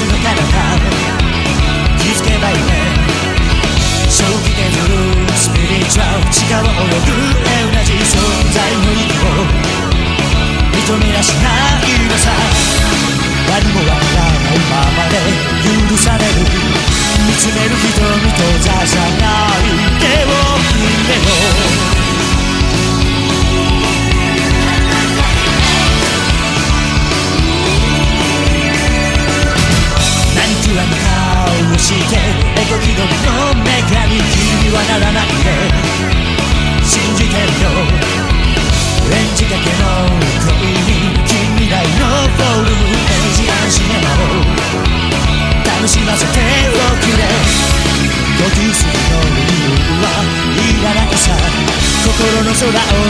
の気づけばいいね正気で乗るスピリチュアル地下を泳ぐエウレのメカに君はならないで。信じてるよ。演じかけの恋に近未来の。フォルムエイジアンシネマを楽しませておくれ。呼吸するの理由はいらないさ。心の空を見上げ